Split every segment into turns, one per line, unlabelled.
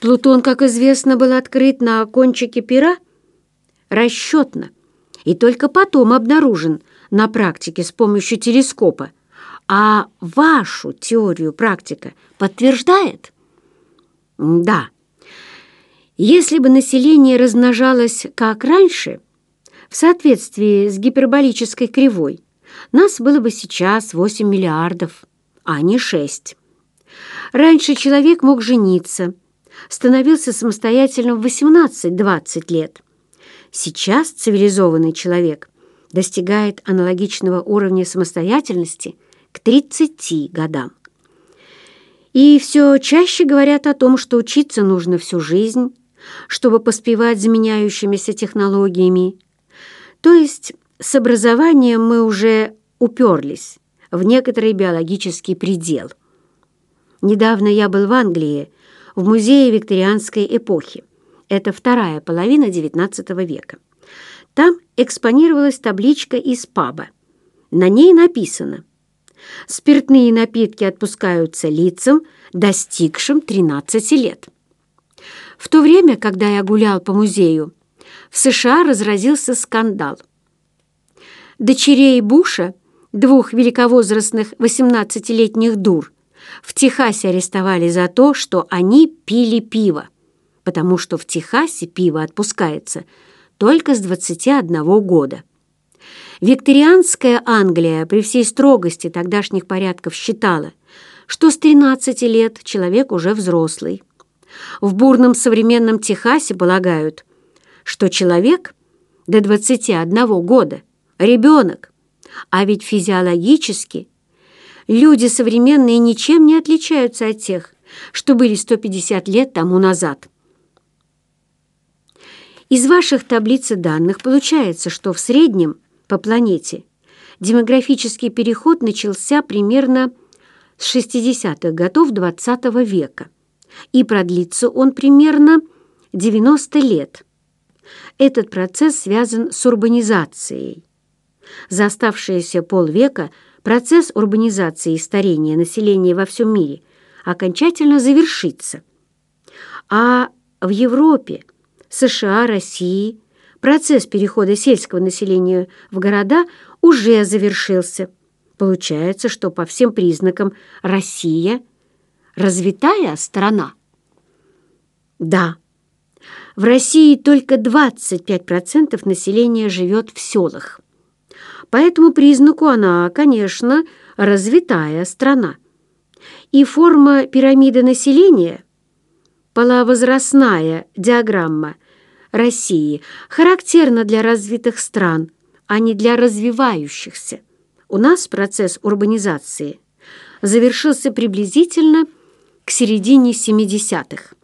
Плутон, как известно, был открыт на кончике пера расчетно и только потом обнаружен на практике с помощью телескопа. А вашу теорию практика подтверждает? Да. Если бы население размножалось как раньше, в соответствии с гиперболической кривой, нас было бы сейчас 8 миллиардов, а не 6. Раньше человек мог жениться, становился самостоятельным в 18-20 лет. Сейчас цивилизованный человек достигает аналогичного уровня самостоятельности к 30 годам. И все чаще говорят о том, что учиться нужно всю жизнь, чтобы поспевать за меняющимися технологиями. То есть с образованием мы уже уперлись в некоторый биологический предел. Недавно я был в Англии, в музее викторианской эпохи. Это вторая половина XIX века. Там экспонировалась табличка из паба. На ней написано «Спиртные напитки отпускаются лицам, достигшим 13 лет». В то время, когда я гулял по музею, в США разразился скандал. Дочерей Буша, двух великовозрастных 18-летних дур, в Техасе арестовали за то, что они пили пиво, потому что в Техасе пиво отпускается только с 21 года. Викторианская Англия при всей строгости тогдашних порядков считала, что с 13 лет человек уже взрослый. В бурном современном Техасе полагают, что человек до 21 года – ребенок, а ведь физиологически люди современные ничем не отличаются от тех, что были 150 лет тому назад. Из ваших таблиц данных получается, что в среднем по планете демографический переход начался примерно с 60-х годов XX -го века, и продлится он примерно 90 лет. Этот процесс связан с урбанизацией. За оставшиеся полвека – процесс урбанизации и старения населения во всем мире окончательно завершится. А в Европе, США, России процесс перехода сельского населения в города уже завершился. Получается, что по всем признакам Россия – развитая страна. Да, в России только 25% населения живет в селах. По этому признаку она, конечно, развитая страна. И форма пирамиды населения, половозрастная диаграмма России, характерна для развитых стран, а не для развивающихся. У нас процесс урбанизации завершился приблизительно к середине 70-х.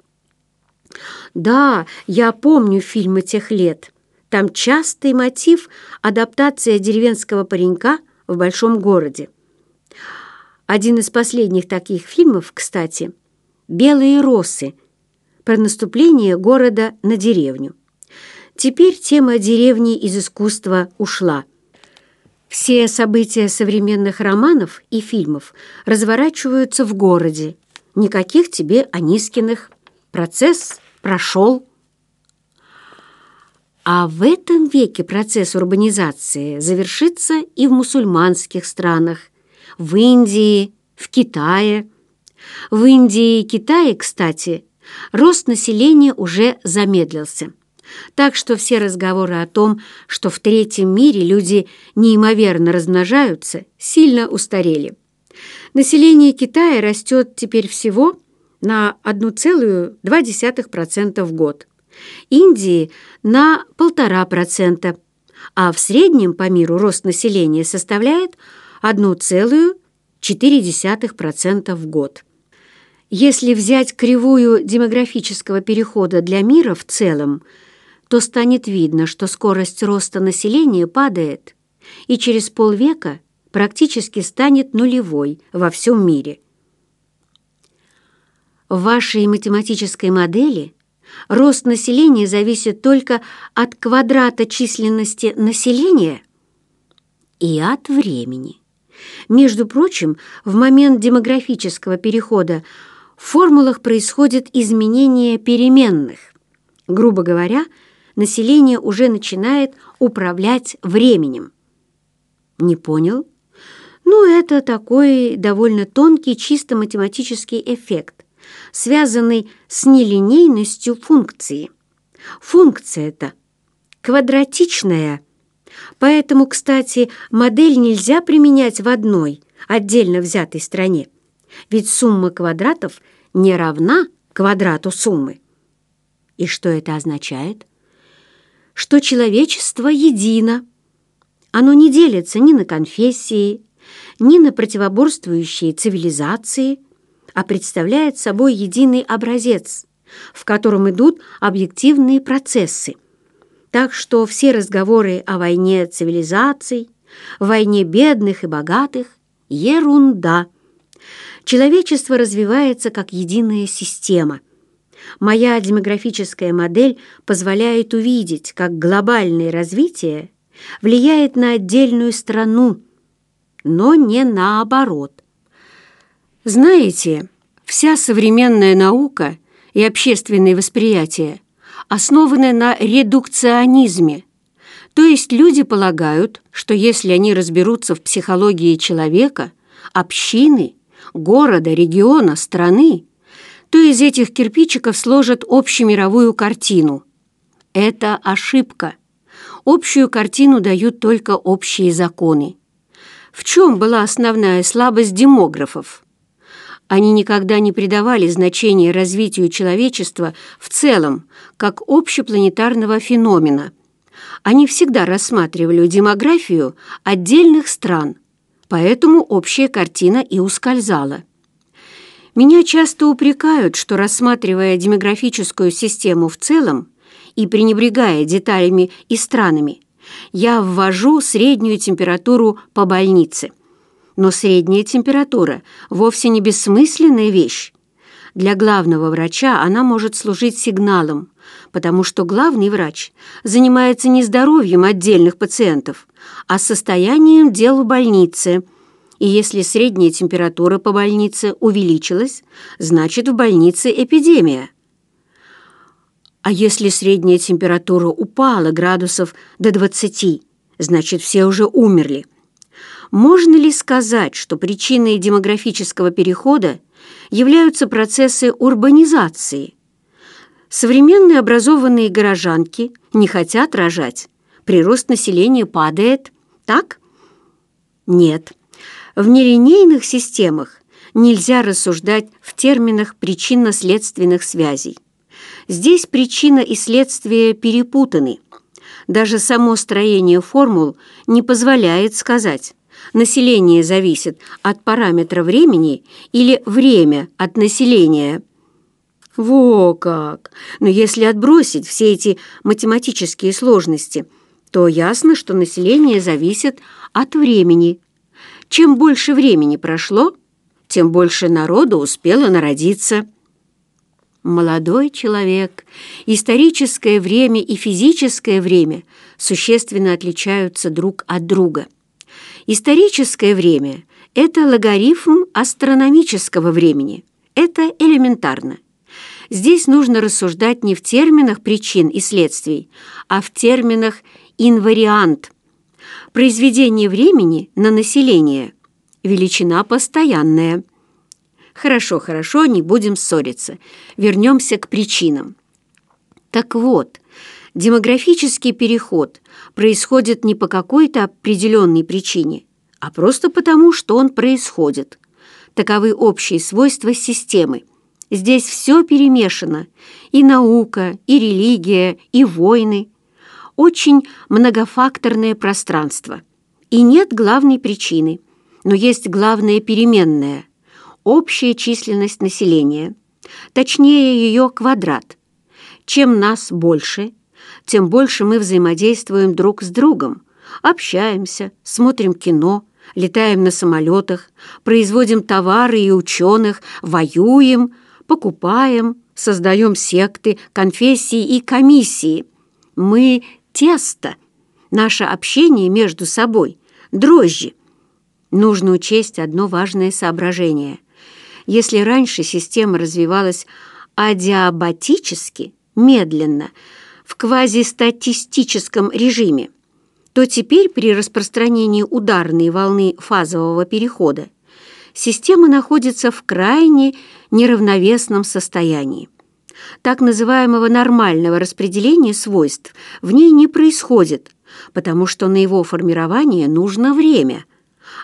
Да, я помню фильмы тех лет – там частый мотив – адаптация деревенского паренька в большом городе. Один из последних таких фильмов, кстати, «Белые росы» про наступление города на деревню. Теперь тема деревни из искусства ушла. Все события современных романов и фильмов разворачиваются в городе. Никаких тебе Анискиных. Процесс прошел. А в этом веке процесс урбанизации завершится и в мусульманских странах, в Индии, в Китае. В Индии и Китае, кстати, рост населения уже замедлился. Так что все разговоры о том, что в третьем мире люди неимоверно размножаются, сильно устарели. Население Китая растет теперь всего на 1,2% в год. Индии на 1,5%, а в среднем по миру рост населения составляет 1,4% в год. Если взять кривую демографического перехода для мира в целом, то станет видно, что скорость роста населения падает и через полвека практически станет нулевой во всем мире. В вашей математической модели – рост населения зависит только от квадрата численности населения и от времени. Между прочим, в момент демографического перехода В формулах происходит изменение переменных. Грубо говоря, население уже начинает управлять временем. Не понял? Ну, это такой довольно тонкий, чисто математический эффект, связанный с нелинейностью функции. Функция это квадратичная, поэтому, кстати, модель нельзя применять в одной, отдельно взятой стране, ведь сумма квадратов не равна квадрату суммы. И что это означает? Что человечество едино. Оно не делится ни на конфессии, ни на противоборствующие цивилизации, а представляет собой единый образец, в котором идут объективные процессы. Так что все разговоры о войне цивилизаций, войне бедных и богатых – ерунда. Человечество развивается как единая система. Моя демографическая модель позволяет увидеть, как глобальное развитие влияет на отдельную страну, но не наоборот. Знаете, вся современная наука и общественное восприятие основаны на редукционизме, то есть люди полагают, что если они разберутся в психологии человека, общины, города, региона, страны, то из этих кирпичиков сложат общемировую картину. Это ошибка. Общую картину дают только общие законы. В чем была основная слабость демографов? Они никогда не придавали значения развитию человечества в целом, как общепланетарного феномена. Они всегда рассматривали демографию отдельных стран, поэтому общая картина и ускользала. Меня часто упрекают, что, рассматривая демографическую систему в целом и пренебрегая деталями и странами, я ввожу среднюю температуру по больнице. Но средняя температура вовсе не бессмысленная вещь. Для главного врача она может служить сигналом, потому что главный врач занимается не здоровьем отдельных пациентов, а состоянием дел в больнице. И если средняя температура по больнице увеличилась, значит в больнице эпидемия. А если средняя температура упала градусов до 20, значит, все уже умерли. Можно ли сказать, что причиной демографического перехода являются процессы урбанизации? Современные образованные горожанки не хотят рожать. Прирост населения падает. Так? Нет. В нелинейных системах нельзя рассуждать в терминах причинно-следственных связей. Здесь причина и следствие перепутаны. Даже само строение формул не позволяет сказать, население зависит от параметра времени или время от населения. Во как! Но если отбросить все эти математические сложности, то ясно, что население зависит от времени. Чем больше времени прошло, тем больше народу успело народиться. Молодой человек, историческое время и физическое время существенно отличаются друг от друга. Историческое время – это логарифм астрономического времени. Это элементарно. Здесь нужно рассуждать не в терминах причин и следствий, а в терминах инвариант. Произведение времени на население – величина постоянная – Хорошо, хорошо, не будем ссориться. Вернемся к причинам. Так вот, демографический переход происходит не по какой-то определенной причине, а просто потому, что он происходит. Таковы общие свойства системы. Здесь все перемешано. И наука, и религия, и войны. Очень многофакторное пространство. И нет главной причины, но есть главная переменная – общая численность населения, точнее ее квадрат. Чем нас больше, тем больше мы взаимодействуем друг с другом, общаемся, смотрим кино, летаем на самолетах, производим товары и ученых, воюем, покупаем, создаем секты, конфессии и комиссии. Мы – тесто. Наше общение между собой – дрожжи. Нужно учесть одно важное соображение – Если раньше система развивалась адиабатически, медленно, в квазистатистическом режиме, то теперь при распространении ударной волны фазового перехода система находится в крайне неравновесном состоянии. Так называемого нормального распределения свойств в ней не происходит, потому что на его формирование нужно время.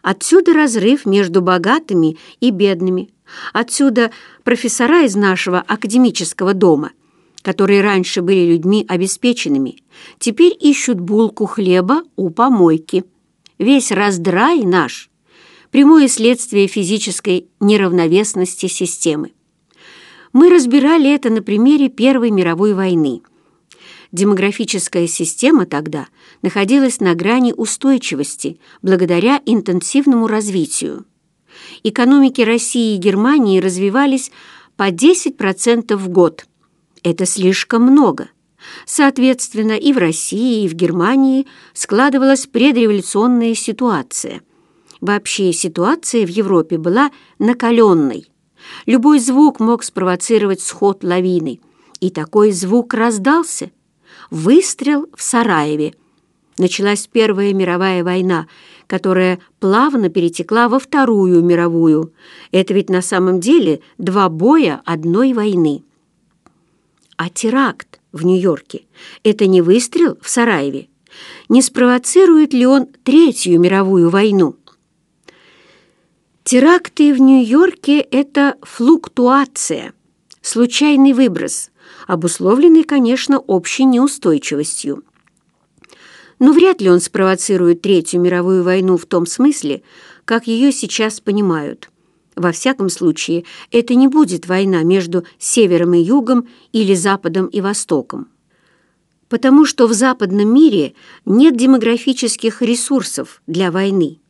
Отсюда разрыв между богатыми и бедными. Отсюда профессора из нашего академического дома, которые раньше были людьми обеспеченными, теперь ищут булку хлеба у помойки. Весь раздрай наш – прямое следствие физической неравновесности системы. Мы разбирали это на примере Первой мировой войны. Демографическая система тогда находилась на грани устойчивости благодаря интенсивному развитию. Экономики России и Германии развивались по 10% в год. Это слишком много. Соответственно, и в России, и в Германии складывалась предреволюционная ситуация. Вообще ситуация в Европе была накаленной. Любой звук мог спровоцировать сход лавины. И такой звук раздался. Выстрел в Сараеве. Началась Первая мировая война, которая плавно перетекла во Вторую мировую. Это ведь на самом деле два боя одной войны. А теракт в Нью-Йорке – это не выстрел в Сараеве? Не спровоцирует ли он Третью мировую войну? Теракты в Нью-Йорке – это флуктуация, случайный выброс, обусловленный, конечно, общей неустойчивостью. Но вряд ли он спровоцирует Третью мировую войну в том смысле, как ее сейчас понимают. Во всяком случае, это не будет война между Севером и Югом или Западом и Востоком. Потому что в западном мире нет демографических ресурсов для войны.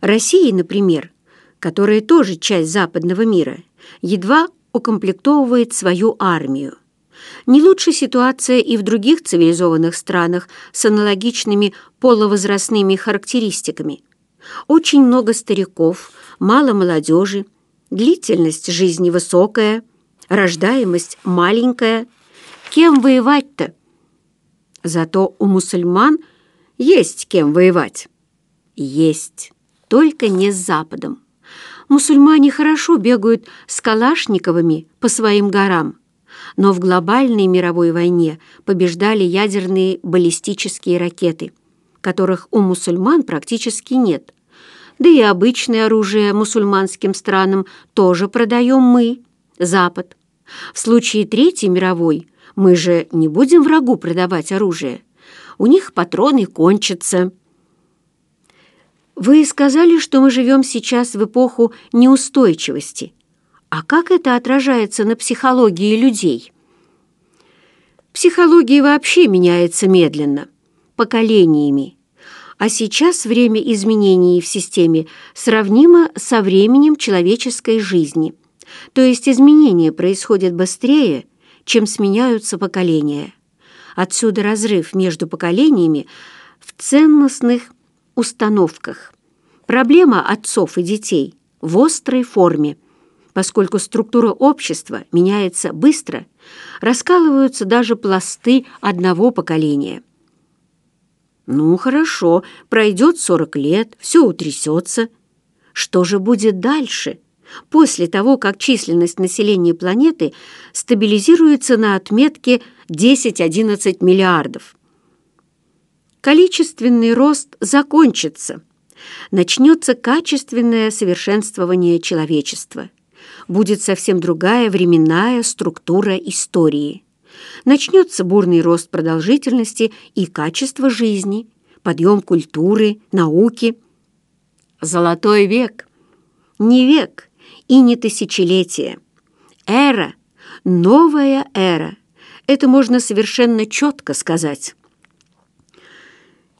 России, например, которая тоже часть западного мира, едва укомплектовывает свою армию. Не лучше ситуация и в других цивилизованных странах с аналогичными полувозрастными характеристиками. Очень много стариков, мало молодежи, длительность жизни высокая, рождаемость маленькая. Кем воевать-то? Зато у мусульман есть кем воевать. Есть, только не с Западом мусульмане хорошо бегают с калашниковыми по своим горам, но в глобальной мировой войне побеждали ядерные баллистические ракеты, которых у мусульман практически нет. Да и обычное оружие мусульманским странам тоже продаем мы, Запад. В случае Третьей мировой мы же не будем врагу продавать оружие. У них патроны кончатся. Вы сказали, что мы живем сейчас в эпоху неустойчивости. А как это отражается на психологии людей? Психология вообще меняется медленно, поколениями. А сейчас время изменений в системе сравнимо со временем человеческой жизни. То есть изменения происходят быстрее, чем сменяются поколения. Отсюда разрыв между поколениями в ценностных установках. Проблема отцов и детей в острой форме. Поскольку структура общества меняется быстро, раскалываются даже пласты одного поколения. Ну, хорошо, пройдет 40 лет, все утрясется. Что же будет дальше, после того, как численность населения планеты стабилизируется на отметке 10-11 миллиардов? количественный рост закончится. Начнется качественное совершенствование человечества. Будет совсем другая временная структура истории. Начнется бурный рост продолжительности и качества жизни, подъем культуры, науки. Золотой век. Не век и не тысячелетие. Эра, новая эра. Это можно совершенно четко сказать.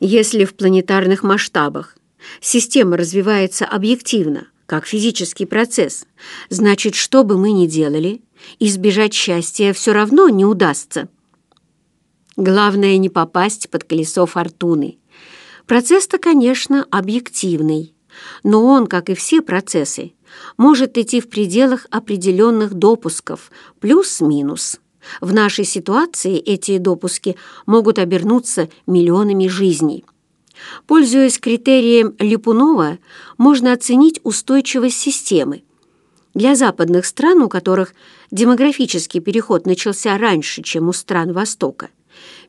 Если в планетарных масштабах система развивается объективно, как физический процесс, значит, что бы мы ни делали, избежать счастья все равно не удастся. Главное не попасть под колесо фортуны. Процесс-то, конечно, объективный, но он, как и все процессы, может идти в пределах определенных допусков, плюс-минус. В нашей ситуации эти допуски могут обернуться миллионами жизней. Пользуясь критерием Липунова, можно оценить устойчивость системы. Для западных стран, у которых демографический переход начался раньше, чем у стран Востока,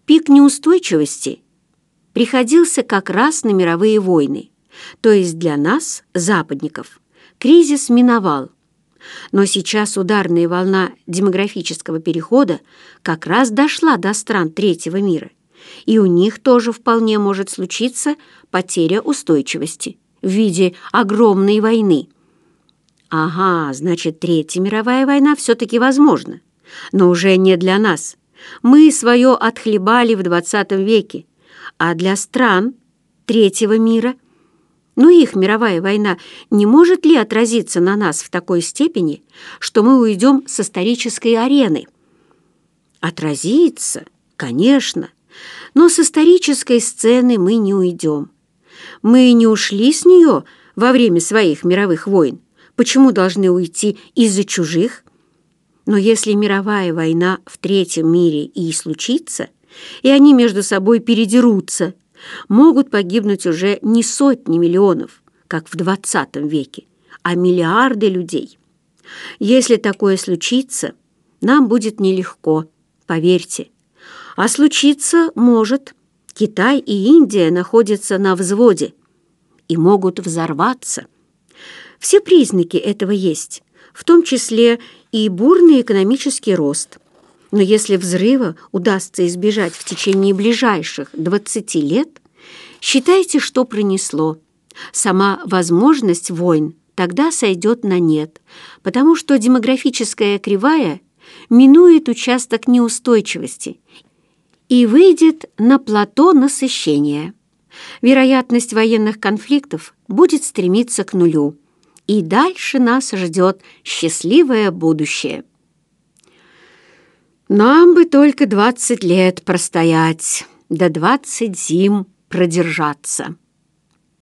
пик неустойчивости приходился как раз на мировые войны. То есть для нас, западников, кризис миновал. Но сейчас ударная волна демографического перехода как раз дошла до стран третьего мира и у них тоже вполне может случиться потеря устойчивости в виде огромной войны. Ага, значит, Третья мировая война все-таки возможна, но уже не для нас. Мы свое отхлебали в 20 веке, а для стран Третьего мира, ну их мировая война не может ли отразиться на нас в такой степени, что мы уйдем с исторической арены? Отразится, конечно, но с исторической сцены мы не уйдем. Мы не ушли с нее во время своих мировых войн. Почему должны уйти из-за чужих? Но если мировая война в третьем мире и случится, и они между собой передерутся, могут погибнуть уже не сотни миллионов, как в XX веке, а миллиарды людей. Если такое случится, нам будет нелегко, поверьте. А случиться может. Китай и Индия находятся на взводе и могут взорваться. Все признаки этого есть, в том числе и бурный экономический рост. Но если взрыва удастся избежать в течение ближайших 20 лет, считайте, что пронесло. Сама возможность войн тогда сойдет на нет, потому что демографическая кривая минует участок неустойчивости и выйдет на плато насыщения. Вероятность военных конфликтов будет стремиться к нулю, и дальше нас ждет счастливое будущее. Нам бы только двадцать лет простоять, да двадцать зим продержаться.